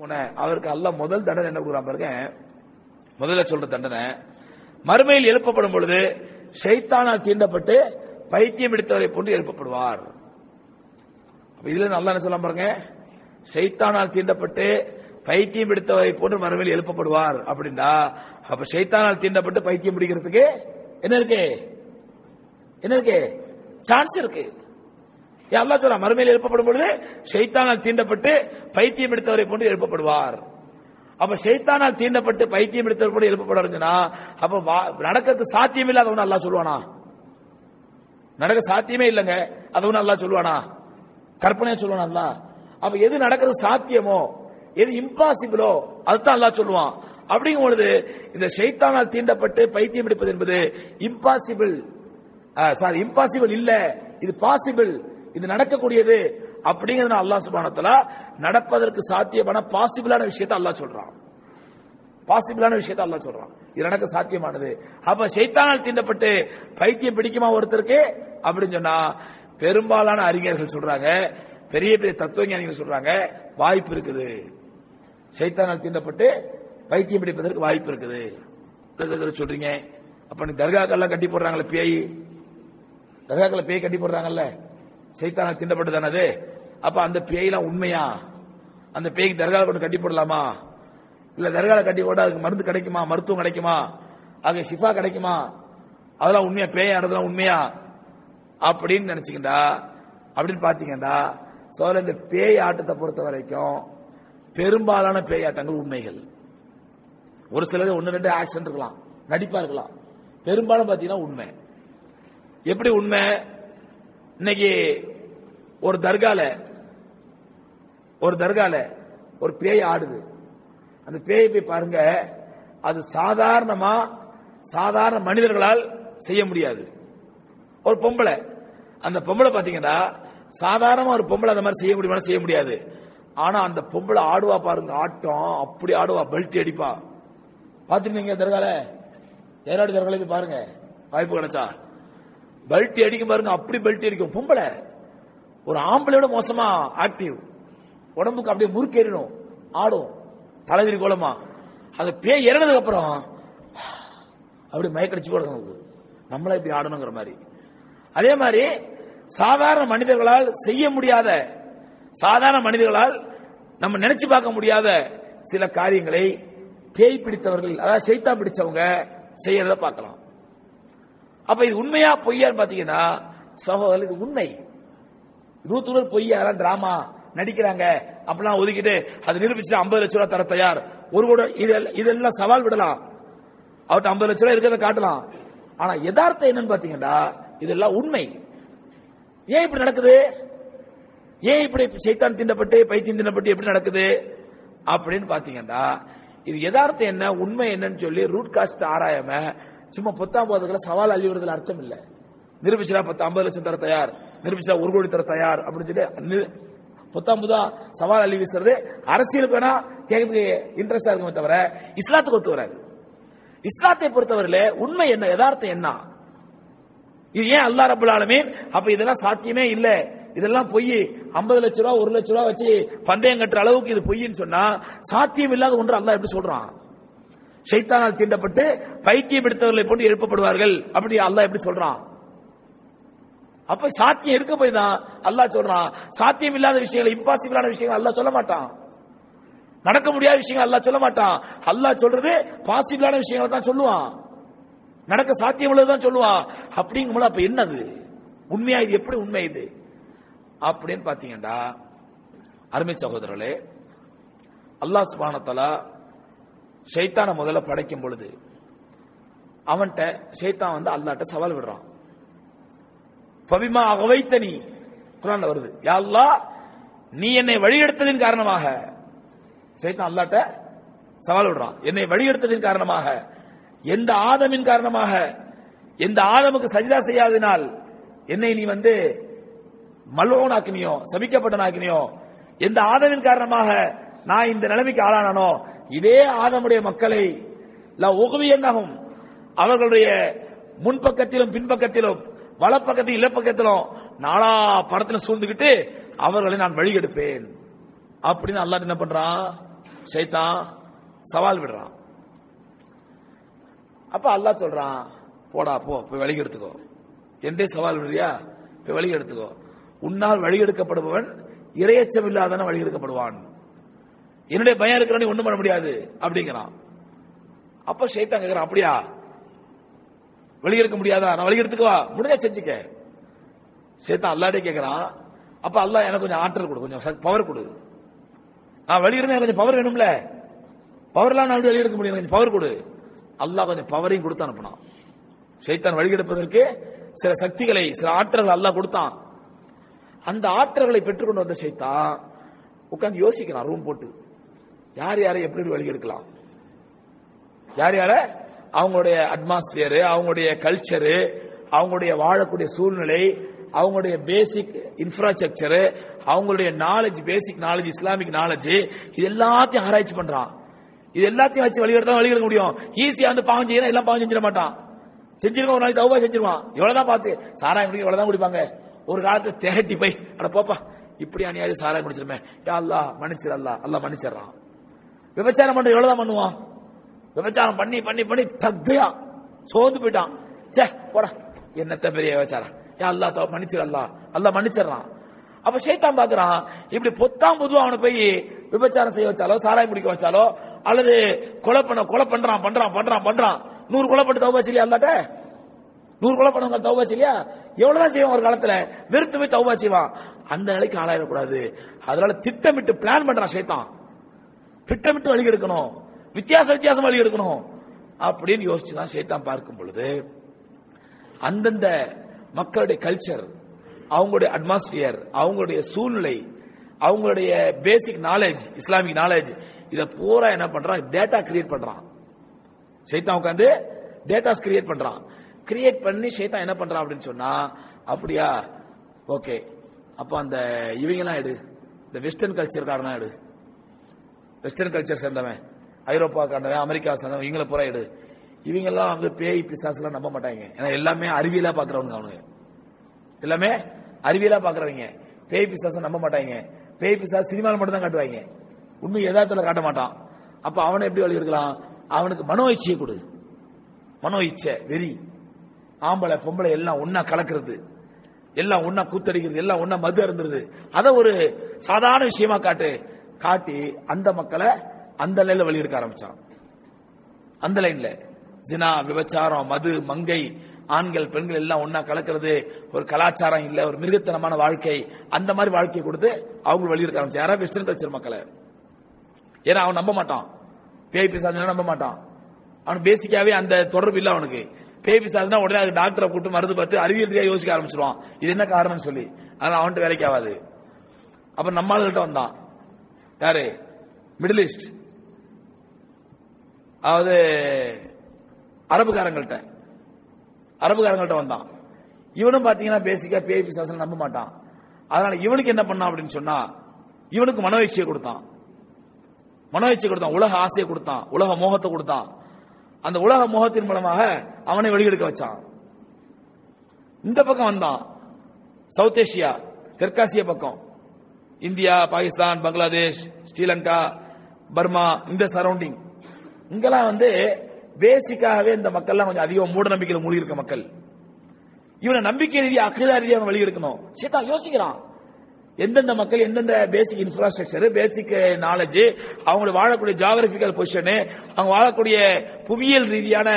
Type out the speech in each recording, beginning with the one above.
அவருக்கு அல்ல முதல் தண்டனை என்ன கொடுக்குறான் பாருங்க. முதல்ல சொல்ற தண்டனை மறுமையில் எழுப்பப்படும் பொழுது ஷைத்தானால் தீண்டப்பட்டு பைத்தியம் எடுத்தவரை போன்று எழுப்பப்படுவார். இதுல நல்லா என்ன சொல்லலாம் பாருங்க? ஷைத்தானால் தீண்டப்பட்டு பைத்தியம் எடுத்தவரை போன்று மறுமையில் எழுப்பப்படுவார் அப்படின்னா அப்ப ஷைத்தானால் தீண்டப்பட்டு பைத்தியம் பிடிக்கிறதுக்கு என்ன இருக்கு? என்ன இருக்கு? சான்ஸ் இருக்கு. அல்லா அல்லாஹ் மறுமையில் எழுப்பப்படும் பொழுது ஷைத்தானால் தீண்டப்பட்டு பைத்தியம் எடுத்தவரை போன்று எழுப்பப்படுவார். அப்ப ஷைத்தானால் தீண்டப்பட்டு பைத்தியம் எடுத்தவர் போன்று எழுப்பப்படுவாருன்னா அப்ப வா- நடக்கிறது சாத்தியம் இல்லாத ஒண்ணு அல்லா சொல்லுவானா? நடக்க சாத்தியமே இல்லைங்க அது ஒண்ணு அல்லா சொல்லுவானா? கற்பனையா சொல்லுவானா அல்லா அப்ப எது நடக்கிறது சாத்தியமோ எது இம்பாசிபிளோ அதுதான் அல்லா சொல்லுவான். அப்படிங்கும் பொழுது இந்த ஷைத்தானால் தீண்டப்பட்டு பைத்தியம் எடுப்பது என்பது இம்பாசிபிள் சாரி இம்பாசிபிள் இல்ல இது பாசிபிள் இது நடக்கக்கூடியது அப்படிங்கிறது அல்லாஹ் சுபானத்துல நடப்பதற்கு சாத்தியமான பாசிபிளான விஷயத்தை அல்லாஹ் சொல்றான். பாசிபிளான விஷயத்தை அல்லாஹ் சொல்றான். இது நடக்க சாத்தியமானது. அப்ப சைத்தானால் தீண்டப்பட்டு பைத்தியம் பிடிக்குமா ஒருத்தருக்கு? அப்படின்னு சொன்னா பெரும்பாலான அறிஞர்கள் சொல்றாங்க. பெரிய பெரிய தத்துவ ஞானிகள் சொல்றாங்க வாய்ப்பு இருக்குது. சைத்தானால் தீண்டப்பட்டு பைத்தியம் பிடிப்பதற்கு வாய்ப்பு இருக்குது. சொல்றீங்க. அப்ப நீ தர்காக்கெல்லாம் கட்டி போடுறாங்களே பேய்? தர்காக்களை பேய் கட்டி போடுறாங்கல்ல? சைத்தான திண்டப்பட்டு தானே அது அப்ப அந்த பேய்லாம் உண்மையா? அந்த பேய்க்கு தர்கால கொண்டு கட்டி போடலாமா? இல்ல தர்கால கட்டி போட்டா அதுக்கு மருந்து கிடைக்குமா? மருத்துவம் கிடைக்குமா? அது ஷிஃபா கிடைக்குமா? அதெல்லாம் உண்மையா? பேய்? ஆடுறதுலாம் உண்மையா? அப்படின்னு நினைச்சுக்கிண்டா. அப்படின்னு பாத்தீங்கன்னா சோழ இந்த பேய் ஆட்டத்தை பொறுத்த வரைக்கும் பெரும்பாலான பேயாட்டங்கள் உண்மைகள். ஒரு சிலது ஒன்று ரெண்டு ஆக்சிடென்ட் இருக்கலாம். நடிப்பா இருக்கலாம். பெரும்பாலும் பார்த்தீங்கன்னா உண்மை. எப்படி உண்மை? இன்னைக்கு ஒரு தர்கால ஒரு தர்கால ஒரு பேய் ஆடுது. அந்த பேயை போய் பாருங்க அது சாதாரணமா சாதாரண மனிதர்களால் செய்ய முடியாது. ஒரு பொம்பளை அந்த பொம்பளை பாத்தீங்கன்னா சாதாரணமா ஒரு பொம்பளை அந்த மாதிரி செய்ய முடியுமா செய்ய முடியாது. ஆனா அந்த பொம்பளை ஆடுவா பாருங்க ஆட்டம் அப்படி ஆடுவா பெல்ட் அடிப்பா. பாத்துருந்தீங்க தர்கால? ஏறாடு தர்கால போய் பாருங்க வாய்ப்பு கிடைச்சா. பெல்ட் அடிக்கும் பாருங்க அப்படி பெல்ட் அடிக்கும். பொம்பளை ஒரு ஆம்பளையோட மோசமா ஆக்டிவ் உடம்புக்கு அப்படியே முறுக்கேறிடும். ஆடும். தலைவிரி கோலமா. அது பேய் இறங்கினதுக்கு அப்புறம் அப்படி மயக்கடிச்சு நமக்கு. நம்மளா இப்படி ஆடணுங்கிற மாதிரி. அதே மாதிரி சாதாரண மனிதர்களால் செய்ய முடியாத சாதாரண மனிதர்களால் நம்ம நினைச்சு பார்க்க முடியாத சில காரியங்களை பேய் பிடித்தவர்கள் அதாவது சைத்தா பிடிச்சவங்க செய்யறத பார்க்கலாம். அப்ப இது உண்மையா பொய்யான்னு பாத்தீங்கன்னா சகோதரர் இது உண்மை. நூத்து நூறு பொய் டிராமா நடிக்கிறாங்க. அப்படிலாம் ஒதுக்கிட்டு அது நிரூபிச்சு ஐம்பது லட்ச ரூபா தர தயார். ஒரு கூட இதெல்லாம் இதெல்லாம் சவால் விடலாம். அவர்கிட்ட ஐம்பது லட்ச ரூபா இருக்கிறத காட்டலாம். ஆனா யதார்த்தம் என்னன்னு பாத்தீங்கன்னா இதெல்லாம் உண்மை. ஏன் இப்படி நடக்குது? ஏன் இப்படி சைத்தான் திண்டப்பட்டு பைத்தியம் திண்டப்பட்டு எப்படி நடக்குது? அப்படின்னு பாத்தீங்கன்னா இது யதார்த்தம் என்ன உண்மை என்னன்னு சொல்லி ரூட் காஸ்ட் ஆராயாம சும்மா பத்தாம் போதுல சவால் அள்ளி விடுறதுல அர்த்தம் இல்ல. நிரூபிச்சா பத்து ஐம்பது லட்சம் தர தயார். நிரூபிச்சா ஒரு கோடி தர தயார் அப்படின்னு சொல்லி நி- புதா சவால் அள்ளி வீசுறது. அரசியலுக்கு வேணா கேட்கறதுக்கு இன்ட்ரெஸ்டா இருக்குமே தவிர இஸ்லாத்துக்கு ஒத்து வராது. இஸ்லாத்தை பொறுத்தவரையில உண்மை என்ன யதார்த்தம் என்ன? இது ஏன் அல்லா ரபுல் ஆலமீன்? அப்ப இதெல்லாம் சாத்தியமே இல்ல. இதெல்லாம் பொய். 50 லட்ச ரூபா ஒரு லட்ச ரூபா வச்சு பந்தயம் கட்டுற அளவுக்கு இது பொய்ன்னு சொன்னா சாத்தியம் இல்லாத ஒன்று அல்லா எப்படி சொல்றான்? ஷைத்தானால் தீண்டப்பட்டு பைத்தியம் எடுத்தவர்களை போட்டு எழுப்பப்படுவார்கள். அப்படி அல்லாஹ் எப்படி சொல்றான்? அப்ப சாத்தியம் இருக்க போய் தான் அல்லாஹ் சொல்றான். சாத்தியம் இல்லாத விஷயங்கள் இம்பாசிபிளான விஷயங்கள் அல்லாஹ் சொல்ல மாட்டான். நடக்க முடியாத விஷயங்கள் அல்லாஹ் சொல்ல மாட்டான். அல்லாஹ் சொல்றது பாசிபிளான விஷயங்களை தான் சொல்லுவான். நடக்க சாத்தியம் உள்ளதுதான் சொல்லுவான். அப்படிங்கும்போது அப்ப என்னது? உண்மையா இது? எப்படி உண்மை இது? அப்படின்னு பாத்தீங்கன்னா அருமை சகோதரர்களே அல்லாஹ் சுபானத்தலா ஷைத்தானை முதல்ல படைக்கும் பொழுது அவன்கிட்ட ஷைத்தான் வந்து அல்லாட்ட சவால் விடுறான். ஃபபிமா அகவைத்தனி குரான்ல வருது. யாழ்லா நீ என்னை வழியெடுத்ததின் காரணமாக சைத்தான் அல்லாட்ட சவால் விடுறான். என்னை வழியெடுத்ததின் காரணமாக எந்த ஆதமின் காரணமாக எந்த ஆதமுக்கு சஜிதா செய்யாததினால் என்னை நீ வந்து மல்வனாக்கினியோ சபிக்கப்பட்டனாக்கினியோ எந்த ஆதமின் காரணமாக நான் இந்த நிலைமைக்கு ஆளானானோ? இதே ஆதமுடைய மக்களை லா அவர்களுடைய முன்பக்கத்திலும் பின்பக்கத்திலும் வலப்பக்கத்திலும் இலப்பக்கத்திலும் நாலா படத்தில் சூழ்ந்துகிட்டு அவர்களை நான் வழிகெடுப்பேன். அப்படின்னு அல்லாஹ் என்ன பண்றான் சைத்தான் சவால் விடுறான். அப்ப அல்லாஹ் சொல்றான் போடா போ போய் வழி எடுத்துக்கோ என்றே சவால் விடுறியா? போய் வழி எடுத்துக்கோ உன்னால் வழி எடுக்கப்படுபவன் இரையச்சம் இல்லாதன வழி எடுக்கப்படுவான் என்னுடைய பயம் இருக்கிறவனே ஒண்ணும் பண்ண முடியாது அப்படிங்கிறான். அப்ப ஷைத்தான் கேக்குறான் அப்படியா? வழி எடுக்க முடியாதா? நான் வழி எடுத்துக்கவா? முடிஞ்சா செஞ்சுக்க. ஷைத்தான் அல்லாடே கேட்கிறான் அப்ப அல்லாஹ் எனக்கு கொஞ்சம் ஆற்றல் கொடு கொஞ்சம் பவர் கொடு. நான் வழி எடுக்க எனக்கு கொஞ்சம் பவர் வேணும்ல? பவர்லாம் நான் வழி எடுக்க முடியும்? கொஞ்சம் பவர் கொடு. அல்லாஹ் கொஞ்சம் பவரையும் கொடுத்து அனுப்பினான். சைத்தான் வழி எடுப்பதற்கு சில சக்திகளை சில ஆற்றல்கள் அல்லாஹ் கொடுத்தான். அந்த ஆற்றல்களை பெற்றுக்கொண்டு வந்த சைத்தான் உட்காந்து யோசிக்கிறான் ரூம் போட்டு. யார் யாரை எப்படி வழி எடுக்கலாம்? யார் யார? அவங்களுடைய அட்மாஸ்பியரு அவங்களுடைய கல்ச்சரு அவங்களுடைய வாழக்கூடிய சூழ்நிலை அவங்களுடைய பேசிக் இன்ஃப்ராஸ்ட்ரக்சரு அவங்களுடைய knowledge basic knowledge Islamic knowledge இது எல்லாத்தையும் ஆராய்ச்சி பண்றான். இது எல்லாத்தையும் வச்சு வழி எடுத்தா வழி எடுக்க முடியும். ஈஸியா வந்து பாவம் செய்யணும் எல்லாம் பாவம் செஞ்சிட மாட்டான். செஞ்சிருக்கோம் ஒரு நாளைக்கு தௌபா செஞ்சிருவான். எவ்வளவுதான் பார்த்து. சாராயம் குடிக்க எவ்வளவுதான் குடிப்பாங்க. ஒரு காலத்துல தேட்டி போய் அட போப்பா இப்படி அநியாயம் சாராயம் குடிச்சிருமே. யா அல்லா மன்னிச்சிடல்லா அல்லா மன்னிச்சிடறான். விபச்சாரம் பண்ற எவ்வளவுதான் பண்ணுவான். விபச்சாரம் பண்ணி பண்ணி பண்ணி தக்கையா சோர்ந்து போயிட்டான். சே போடா. என்னத்த பெரிய விபச்சாரம்? அல்லா தோ மன்னிச்சிடலாம் அல்லா மன்னிச்சிடறான். அப்ப ஷைத்தான் பாக்குறான் இப்படி பொத்தாம் பொதுவா அவனை போய் விபச்சாரம் செய்ய வச்சாலோ சாராயம் குடிக்க வச்சாலோ அல்லது கொலை பண்ண கொலை பண்றான் பண்றான் பண்றான் பண்றான். நூறு கொலை பண்ணி தௌபா செய்யா அல்லாட்ட? நூறு கொலை பண்ணவங்க தௌபா செய்யா எவ்வளவுதான் செய்வான் ஒரு காலத்துல? வெறுத்து போய் தௌபா செய்வான். அந்த நிலைக்கு ஆளாயிடக்கூடாது. அதனால திட்டமிட்டு பிளான் பண்றான் ஷைத்தான். திட்டமிட்டு வழி எடுக்கணும் வித்தியாச வித்தியாசம் வழி எடுக்கணும் அப்படின்னு யோசிச்சுதான் சைத்தான் பார்க்கும் பொழுது அந்தந்த மக்களுடைய கல்ச்சர் அவங்களுடைய அட்மாஸ்பியர் அவங்களுடைய சூழ்நிலை அவங்களுடைய பேசிக் நாலேஜ் இஸ்லாமிக் நாலேஜ் இதை பூரா என்ன பண்றான்? டேட்டா கிரியேட் பண்றான். சைத்தான் உட்காந்து டேட்டாஸ் கிரியேட் பண்றான். கிரியேட் பண்ணி சைத்தான் என்ன பண்றான் அப்படின்னு சொன்னா அப்படியா? ஓகே அப்ப அந்த இவங்கெல்லாம் எடு. இந்த வெஸ்டர்ன் கல்ச்சர்காரெல்லாம் எடு. வெஸ்டர்ன் கல்ச்சர் சேர்ந்தவன் ஐரோப்பா கண்டவன் அமெரிக்கா சேர்ந்தவன் இவங்களை பூரா எடு. இவங்கெல்லாம் எல்லாம் பேய் பிசாசுலாம் நம்ப மாட்டாங்க. ஏன்னா எல்லாமே அறிவியலா பாக்குறவங்க அவனுங்க எல்லாமே அறிவியலா பாக்குறவங்க. பேய் பிசாச நம்ப மாட்டாங்க. பேய் பிசாசு சினிமாவில் மட்டும் தான் காட்டுவாங்க. உண்மை எதார்த்தத்தில் காட்ட மாட்டான். அப்ப அவனை எப்படி வழி எடுக்கலாம் அவனுக்கு மனோ இச்சையை கொடு. மனோ இச்சை வெறி. ஆம்பளை பொம்பளை எல்லாம் ஒன்னா கலக்கிறது. எல்லாம் ஒன்னா கூத்தடிக்கிறது. எல்லாம் ஒன்னா மது அருந்துறது. அதை ஒரு சாதாரண விஷயமா காட்டு. காட்டி அந்த மக்களை அந்த லைன்ல வழி எடுக்க ஆரம்பிச்சான். அந்த லைன்ல ஜினா விபச்சாரம் மது மங்கை ஆண்கள் பெண்கள் எல்லாம் ஒன்னா கலக்கிறது ஒரு கலாச்சாரம் இல்ல ஒரு மிருகத்தனமான வாழ்க்கை அந்த மாதிரி வாழ்க்கையை கொடுத்து அவங்க வழி ஆரம்பிச்சு யாராவது வெஸ்டர்ன் கல்ச்சர் மக்களை. ஏன்னா அவன் நம்ப மாட்டான். பேய் பிசாசுனா நம்ப மாட்டான். அவன் பேசிக்காவே அந்த தொடர்பு இல்ல அவனுக்கு. பேய் பிசாசுனா உடனே அது டாக்டரை கூட்டு மருந்து பார்த்து அறிவியல் ரீதியாக யோசிக்க ஆரம்பிச்சிருவான். இது என்ன காரணம் சொல்லி. அதனால அவன்கிட்ட வேலைக்கு ஆகாது. அப்ப நம்ம வந்தான். யாரு? மிடில் ஈஸ்ட் அதாவது அரபுக்காரங்கள்ட்ட. அரபுக்காரங்கள்ட்ட வந்தான். இவனும் பாத்தீங்கன்னா பேசிக்கா பேய் பிசாசம் நம்ப மாட்டான். அதனால இவனுக்கு என்ன பண்ணான் அப்படின்னு சொன்னா இவனுக்கு மனோயிச்சையை கொடுத்தான். மனோயிச்சை கொடுத்தான். உலக ஆசையை கொடுத்தான். உலக மோகத்தை கொடுத்தான். அந்த உலக மோகத்தின் மூலமாக அவனை வெளியெடுக்க வச்சான். இந்த பக்கம் வந்தான். சவுத் ஏசியா தெற்காசிய பக்கம். இந்தியா பாகிஸ்தான் பங்களாதேஷ் ஸ்ரீலங்கா பர்மா இந்த சரௌண்டிங் இங்கெல்லாம் வந்து பேசிக்காகவே இந்த மக்கள்லாம் கொஞ்சம் அதிகம் மூட நம்பிக்கையில் மூழ்கி இருக்க மக்கள். இவனை நம்பிக்கை ரீதியாக அகிதா ரீதியாக அவன் வழியெடுக்கணும் சேட்டா யோசிக்கிறான். எந்தெந்த மக்கள் எந்தெந்த பேசிக் இன்ஃப்ராஸ்ட்ரக்சர் பேசிக் நாலேஜ் அவங்களுடைய வாழக்கூடிய ஜியாகிரபிக்கல் பொசிஷனு அவங்க வாழக்கூடிய புவியியல் ரீதியான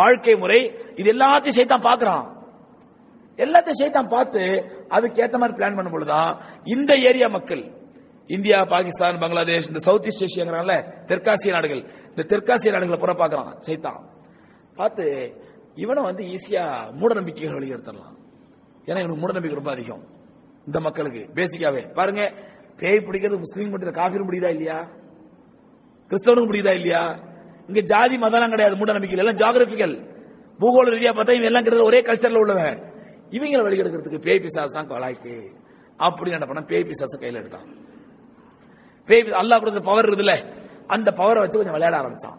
வாழ்க்கை முறை இது எல்லாத்தையும் சேர்த்தான் பார்க்குறான். எல்லாத்தையும் சைத்தான் பார்த்து அதுக்கு ஏத்த மாதிரி பிளான் பண்ணும் பொழுதுதான் இந்த ஏரியா மக்கள் இந்தியா பாகிஸ்தான் பங்களாதேஷ் இந்த சவுத் ஈஸ்ட் ஏஷியாங்கிறாங்கல்ல தெற்காசிய நாடுகள் இந்த தெற்காசிய நாடுகளை புற பார்க்கறான் சைத்தான் பார்த்து இவனை வந்து ஈஸியா மூட நம்பிக்கைகள் வெளியெடுத்துடலாம் ஏன்னா இவனுக்கு மூட நம்பிக்கை ரொம்ப அதிகம் இந்த மக்களுக்கு பேசிக்காவே பாருங்க பேய் பிடிக்கிறது முஸ்லீம் மட்டும் காஃபிரும் பிடிக்குதா இல்லையா? கிறிஸ்தவனுக்கு பிடிக்குதா இல்லையா? இங்க ஜாதி மதம்லாம் கிடையாது மூட நம்பிக்கை எல்லாம் ஜாகிரபிக்கல் பூகோள ரீதியா பார்த்தா இவன் எல்லாம் கிட்டத்தட்ட ஒரே கல்ச்சர்ல உள்ளவன். இவங்களை வெளியெடுக்கிறதுக்கு பேய் பிசாசு தான் கலாய்க்கு அப்படி என்ன பண்ண பேய் கையில எடுத்தான். பேய் பி- அல்லாஹ் கொடுத்த பவர் இருக்குதுல்ல அந்த பவரை வச்சு கொஞ்சம் விளையாட ஆரம்பிச்சான்.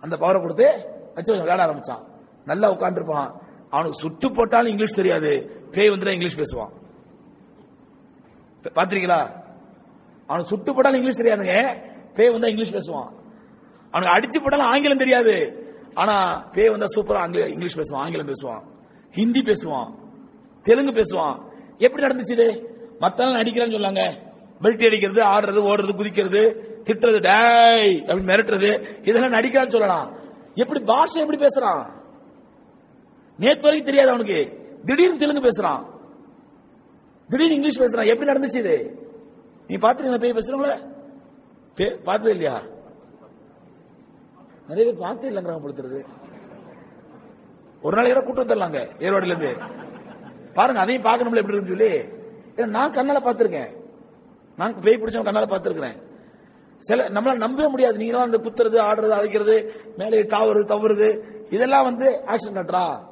அந்த பவரை கொடுத்து வச்சு கொஞ்சம் விளையாட ஆரம்பிச்சான். நல்லா உட்காந்துருப்பான் அவனுக்கு சுட்டு போட்டாலும் இங்கிலீஷ் தெரியாது. பேய் வந்துட்டா இங்கிலீஷ் பேசுவான். பாத்திருக்கீங்களா அவனுக்கு சுட்டு போட்டாலும் இங்கிலீஷ் தெரியாதுங்க. பேய் வந்தா இங்கிலீஷ் பேசுவான். அவனுக்கு அடிச்சு போட்டாலும் ஆங்கிலம் தெரியாது. ஆனா பேய் வந்தா சூப்பரா ஆங்கில இங்கிலீஷ் பேசுவான் ஆங்கிலம் பேசுவான். ஹிந்தி பேசுவான். தெலுங்கு பேசுவான். எப்படி நடந்துச்சு இது? மத்தவங்க நடிக்கிறான்னு சொல்லாங்க பெல்ட் அடிக்கிறது ஆடுறது ஓடுறது குதிக்கிறது திட்டுறது டேய் அப்படின்னு மிரட்டுறது இதெல்லாம் நடிக்கிறான்னு சொல்லலாம். எப்படி பாஷை எப்படி பேசுறான்? நேத்து வரைக்கும் தெரியாது அவனுக்கு. திடீர்னு தெலுங்கு பேசுறான். திடீர்னு இங்கிலீஷ் பேசுறான். எப்படி நடந்துச்சு இது? நீ பாத்துருக்கீங்களா பேய் பேசுறவங்கள? பே- பார்த்தது இல்லையா? நிறைய பேர் பார்த்தே இல்லைங்கிறாங்க பொழுது ஒரு நாளைக்கு கூட கூட்டு வந்துடலாங்க ஏர்வாடில இருந்து பாருங்க அதையும் பார்க்கணும்ல எப்படி இருக்குன்னு சொல்லி. ஏன்னா நான் கண்ணால பார்த்திருக்கேன். நான் பேய் பிடிச்சவங்க கண்ணால பார்த்திருக்கிறேன். சில நம்மளால நம்பவே முடியாது. நீங்க அந்த குத்துறது ஆடுறது அழைக்கிறது மேலே தாவுறது தவறுது இதெல்லாம் வந்து ஆக்ஷன் கட்டுறா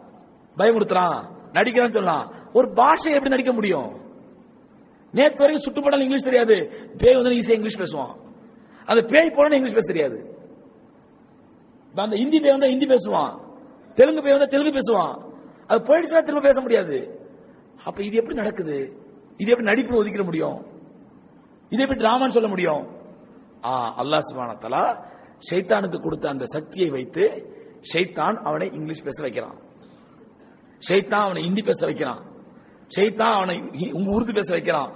பயமுறுத்துறான். நடிக்கிறான்னு சொல்லலாம் ஒரு பாஷை எப்படி நடிக்க முடியும்? நேற்று வரைக்கும் சுட்டுப்பட்டாலும் இங்கிலீஷ் தெரியாது. பேய் வந்து ஈஸியாக இங்கிலீஷ் பேசுவான். அந்த பேய் போனா இங்கிலீஷ் பேச தெரியாது. அந்த ஹிந்தி பேய் வந்தா ஹிந்தி பேசுவான். தெலுங்கு பையன் வந்தா தெலுங்கு பேசுவான். அது போயிடுச்சுன்னா திரும்ப பேச முடியாது. அப்ப இது எப்படி நடக்குது? இது எப்படி நடிப்பு ஒதுக்கிட முடியும்? இது எப்படி டிராமான்னு சொல்ல முடியும்? ஆ அல்லாஹ் சுப்ஹானஹு வ ஷைத்தானுக்கு கொடுத்த அந்த சக்தியை வைத்து ஷைத்தான் அவனை இங்கிலீஷ் பேச வைக்கிறான். ஷைத்தான் அவனை ஹிந்தி பேச வைக்கிறான். ஷைத்தான் அவனை உங்க உருது பேச வைக்கிறான்.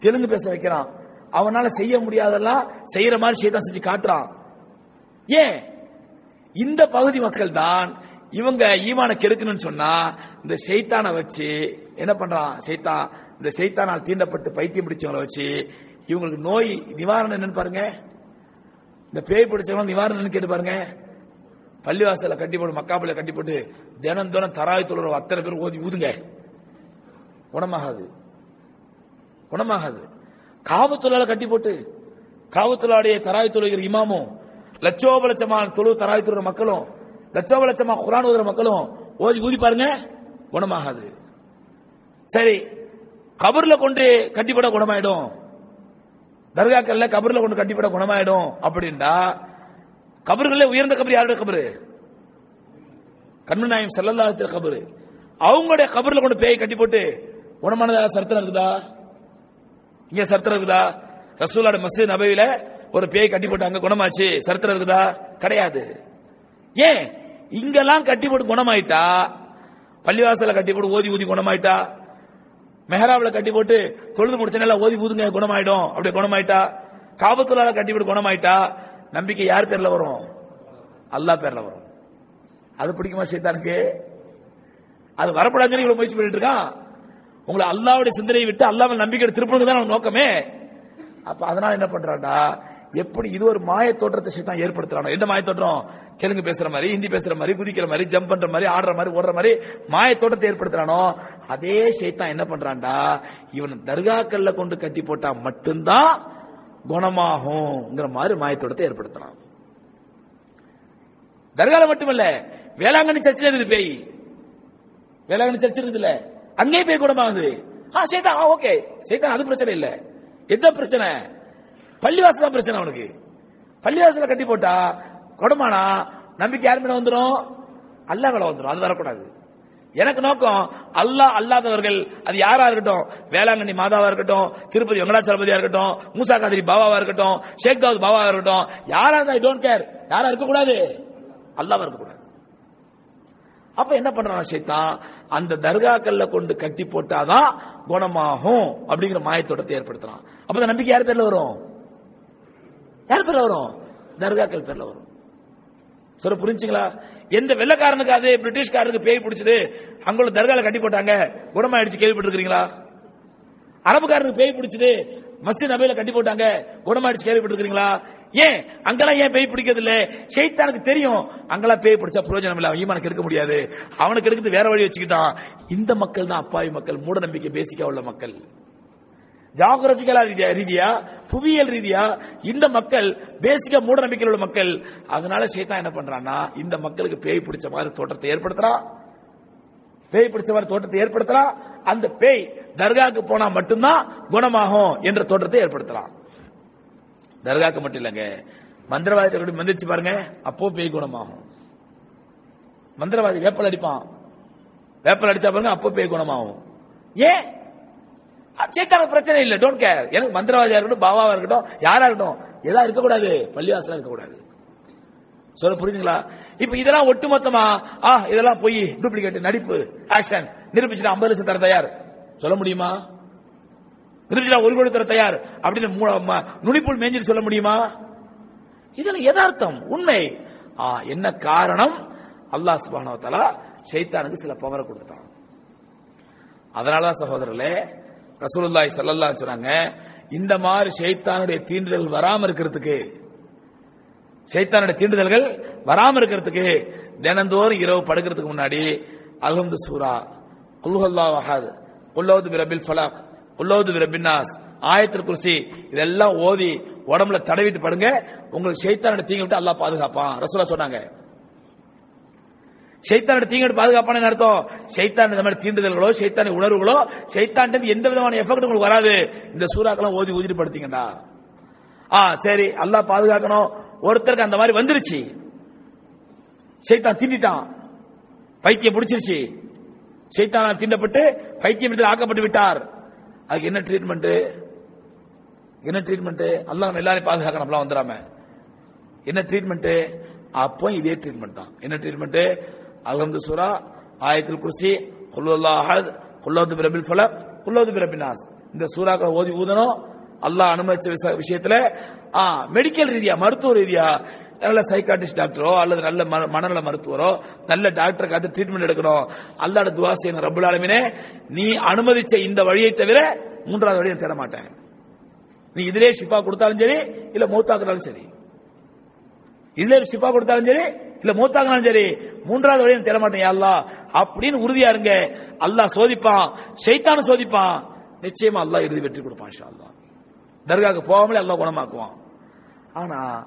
தெலுங்கு பேச வைக்கிறான். அவனால செய்ய முடியாதெல்லாம் செய்யற மாதிரி ஷைத்தான் செஞ்சு காட்டுறான். ஏன்? இந்த பகுதி மக்கள் தான் இவங்க ஈமான கெடுக்கணும்னு சொன்னா இந்த செய்தானை வச்சு என்ன பண்றான்? செய்தான் இந்த செய்தானால் தீண்டப்பட்டு பைத்தியம் பிடிச்சவங்களை வச்சு இவங்களுக்கு நோய் நிவாரணம் என்னன்னு பாருங்க. இந்த பேய் பிடிச்சவங்க நிவாரணம் கேட்டு பாருங்க. பள்ளிவாசல கட்டி போட்டு மக்காப்பில கட்டி போட்டு தினம் தினம் தராய் தொழுற அத்தனை பேர் ஓதி ஊதுங்க. குணமாகாது. குணமாகாது. காவத்துள்ளால கட்டி போட்டு காவத்துள்ளாடைய தராய் தொழுகிற இமாமும் லட்சோப லட்சமான தொழு தராய் தொழுகிற மக்களும் லட்சோப லட்சமா குரான் ஓதுற மக்களும் ஓதி ஊதி பாருங்க குணமாகாது. சரி கபர்ல கொண்டு கட்டிப்பட குணமாயிடும். தர்காக்கள்ல கபர்ல கொண்டு கட்டிப்பட குணமாயிடும் அப்படின்னா கபர்களே உயர்ந்த கபர் யாருடைய கபரு? கண்மநாயம் செல்லல்லாத்திர கபரு. அவங்களுடைய கபர்ல கொண்டு பேய் கட்டி போட்டு குணமானதா சரித்திரம் இருக்குதா? இங்க சரித்திரம் இருக்குதா? ரசூலோட மஸ்ஜித் நபையில ஒரு பேய் கட்டி போட்டு அங்க குணமாச்சு சரித்திரம் இருக்குதா? கிடையாது. ஏன்? இங்கெல்லாம் கட்டி போட்டு குணமாயிட்டா? பள்ளிவாசல கட்டி போட்டு ஓதி ஊதி குணமாயிட்டா? மெஹராவில் கட்டி போட்டு தொழுது முடிச்ச நல்லா ஓதி ஊதுங்க குணமாயிடும். அப்படி குணமாயிட்டா? காபத்துலால கட்டி போட்டு குணமாயிட்டா? நம்பிக்கை யார் பேர்ல வரும்? அல்லாஹ் பேர்ல வரும். அது பிடிக்குமா சைத்தானுக்கு அது வரப்படாதுன்னு இவ்வளவு முயற்சி பண்ணிட்டு இருக்கான். உங்களை அல்லாவுடைய சிந்தனையை விட்டு அல்லாமல் நம்பிக்கை திருப்பணுங்க தான் நோக்கமே. அப்ப அதனால என்ன பண்றான்டா? எப்படி இது ஒரு மாய தோற்றத்தை சைத்தான் ஏற்படுத்துறானோ? எந்த மாய தோற்றம் தெலுங்கு பேசுற மாதிரி ஹிந்தி பேசுற மாதிரி குதிக்கிற மாதிரி ஜம்ப் பண்ற மாதிரி ஆடுற மாதிரி ஓடுற மாதிரி மாய தோற்றத்தை ஏற்படுத்துறானோ? அதே சைத்தான் என்ன பண்றான்டா? இவன் தர்காக்கல்ல கொண்டு கட்டி போட்டா மட்டும்தான் குணமாகும்ங்கிற மாதிரி மாய தோற்றத்தை ஏற்படுத்துறான். தர்கால மட்டுமல்ல வேளாங்கண்ணி சர்ச்சில் இருக்குது பேய். வேளாங்கண்ணி சர்ச் இருக்குதுல்ல அங்கேயே போய் குணமாகுது. ஆ சைத்தான் ஓகே. சைத்தான் அது பிரச்சனை இல்ல. எந்த பிரச்சனை? பள்ளிவாசல் தான் பிரச்சனை அவனுக்கு. பள்ளிவாசல கட்டி போட்டா குடமானா நம்பிக்கை யார் மேல வந்துடும் அல்லா மேல வந்துடும் அது வரக்கூடாது. எனக்கு நோக்கம் அல்லாஹ் அல்லாதவர்கள் அது யாரா இருக்கட்டும்? வேளாங்கண்ணி மாதாவா இருக்கட்டும் திருப்பதி வெங்கடாச்சலபதியா இருக்கட்டும் மூசா காதிரி பாபாவா இருக்கட்டும் ஷேக் தாவூத் பாபாவா இருக்கட்டும் யாரா இருந்தா டோன்ட் கேர் யாரா இருக்கக்கூடாது? அல்லாவா இருக்கக்கூடாது அப்ப என்ன பண்றான் சைத்தான் அந்த தர்காக்கல்ல கொண்டு கட்டி போட்டாதான் குணமாகும் அப்படிங்கிற மாயத்தோட்டத்தை ஏற்படுத்துறான். அப்ப நம்பிக்கை யார் பேர்ல வரும்? யார் பேர்ல வரும்? தர்காக்கள் பேர்ல வரும். சொல்ல புரிஞ்சுங்களா? எந்த வெள்ளக்காரனுக்கு அது பிரிட்டிஷ்காரனுக்கு பேய் பிடிச்சது அங்குள்ள தர்கால கட்டி போட்டாங்க குணமாயிடுச்சு கேள்விப்பட்டிருக்கீங்களா அரபுக்காரனுக்கு பேய் பிடிச்சது மஸ்ஜித் நபையில கட்டி போட்டாங்க குணமாயிடுச்சு கேள்விப்பட்டிருக்கீங்களா ஏன்? அங்கெல்லாம் ஏன் பேய் பிடிக்கிறது இல்ல ஷெய்தானுக்கு தெரியும் அங்கெல்லாம் பேய் பிடிச்சா பிரயோஜனம் இல்லை அவன் ஈமானுக்கு எடுக்க முடியாது. அவனுக்கு எடுக்கிறது வேற வழி வச்சுக்கிட்டான். இந்த மக்கள் தான் அப்பாவி மக்கள் மூட நம்பிக்கை பேசிக்கா உள்ள மக்கள். ஜாகிரபிக்கலா ரீதியா ரீதியா புவியியல் ரீதியா இந்த மக்கள் பேசிக்கா மூட நம்பிக்கையில் உள்ள மக்கள் அதனால சேத்தான் என்ன பண்றான்னா இந்த மக்களுக்கு பேய் பிடிச்ச மாதிரி தோற்றத்தை ஏற்படுத்துறான் பேய் பிடிச்ச மாதிரி தோற்றத்தை ஏற்படுத்துறான் அந்த பேய் தர்காக்கு போனா மட்டும்தான் குணமாகும் என்ற தோற்றத்தை ஏற்படுத்தலாம் தர்காக்கு மட்டும் இல்லைங்க. மந்திரவாதிட்ட கூட மந்திரிச்சு பாருங்க அப்போ பேய் குணமாகும். மந்திரவாதி வேப்பல் அடிப்பான். வேப்பல் அடிச்சா பாருங்க அப்போ பேய் குணமாகும். ஏன்? சைத்தானுக்கு பிரச்சனை இல்லை டோன்ட் கேர் எனக்கு மந்திரவாதியா இருக்கட்டும் பாபாவா இருக்கட்டும் யாரா இருக்கட்டும் எதா இருக்கக்கூடாது. பள்ளிவாசலா இருக்கக்கூடாது. சொல்ல புரியுதுங்களா இப்ப இதெல்லாம் ஒட்டுமொத்தமா ஆ இதெல்லாம் போய் டூப்ளிகேட் நடிப்பு ஆக்ஷன் நிரூபிச்சுட்டு ஐம்பது லட்சம் தர தயார். சொல்ல முடியுமா? நிரூபிச்சுட்டா ஒரு கோடி தர தயார். அப்படின்னு மூ- நுனிப்புள் மேஞ்சிட்டு சொல்ல முடியுமா? இதுல யதார்த்தம் உண்மை. ஆ என்ன காரணம்? அல்லாஹ் சுபானவத்தாலா ஷைத்தானுக்கு சில பவரை கொடுத்துட்டான். அதனாலதான் சகோதரர்களே ரசூலுல்லாய் சல்லல்லா அலைஹி சொன்னாங்க இந்த மாதிரி ஷைத்தானுடைய தீண்டுதல் வராம இருக்கிறதுக்கு ஷைத்தானுடைய தீண்டுதல்கள் வராம இருக்கிறதுக்கு தினந்தோறும் இரவு படுக்கிறதுக்கு முன்னாடி அல்ஹம்து சூரா குல்ஹல்லா வஹாத் குல்லௌது பிரபில் ஃபலாக் குல்லௌது பிரபின் நாஸ் ஆயத்துல் இதெல்லாம் ஓதி உடம்புல தடவிட்டு படுங்க உங்களுக்கு ஷைத்தானுடைய தீங்கு விட்டு அல்லாஹ் பாதுகாப்பான். ரசூலா சொன்னாங்க சைத்தானோட தீங்கோட பாதுகாப்பான அர்த்தம்? ஷைத்தான் இந்த மாதிரி தீண்டுதல்களோ சைத்தான உணர்வுகளோ சைத்தான் எந்த விதமான எஃபெக்ட் உங்களுக்கு வராது. இந்த சூறாக்கெல்லாம் ஓதி ஊதிட்டு படுத்தீங்கடா. ஆ சரி அல்லாஹ் பாதுகாக்கணும். ஒருத்தருக்கு அந்த மாதிரி வந்துருச்சு. சைத்தான் தீண்டிட்டான். பைத்தியம் பிடிச்சிருச்சு. ஷைத்தானால் தீண்டப்பட்டு பைத்தியம் இடத்தில் ஆக்கப்பட்டு விட்டார். அதுக்கு என்ன ட்ரீட்மெண்ட் என்ன ட்ரீட்மெண்ட் அல்லாஹ் நம்ம எல்லாரையும் பாதுகாக்கணும் அப்படிலாம் வந்துடாம. என்ன ட்ரீட்மெண்ட் அப்போ இதே ட்ரீட்மெண்ட் தான். என்ன ட்ரீட்மெண்ட் அல்ஹம்து சுரா ஆயத்தில் குர்சி குல்லுல்லாஹ் அஹத் குல்லௌது பிரபில் ஃபல குல்லௌது பிரபினாஸ் இந்த சூறாக்களை ஓதி ஊதணும். அல்லாஹ் அனுமதிச்ச விஷயத்துல ஆ மெடிக்கல் ரீதியா மருத்துவ ரீதியா நல்ல சைக்காட்டிஸ்ட் டாக்டரோ அல்லது நல்ல மனநல மருத்துவரோ நல்ல டாக்டருக்கு அது ட்ரீட்மெண்ட் எடுக்கணும். அல்லாட துவா செய்யணும் ரப்புல் ஆலமினே. நீ அனுமதிச்ச இந்த வழியை தவிர மூன்றாவது வழியை தேட மாட்டேன். நீ இதிலே ஷிஃபா கொடுத்தாலும் சரி இல்ல மூத்தாக்குனாலும் சரி. இதுல ஷிஃபா கொடுத்தாலும் சரி இல்ல மூத்தாங்கனாலும் சரி மூன்றாவது வழியை தேட மாட்டேன் யா அப்படின்னு உறுதியா இருங்க. அல்லாஹ் சோதிப்பான். ஷைத்தானும் சோதிப்பான். நிச்சயமா அல்லாஹ் இறுதி வெற்றி கொடுப்பான் இன்ஷா அல்லாஹ். தர்காக்கு போகாமலே அல்லாஹ் குணமாக்குவான். ஆனா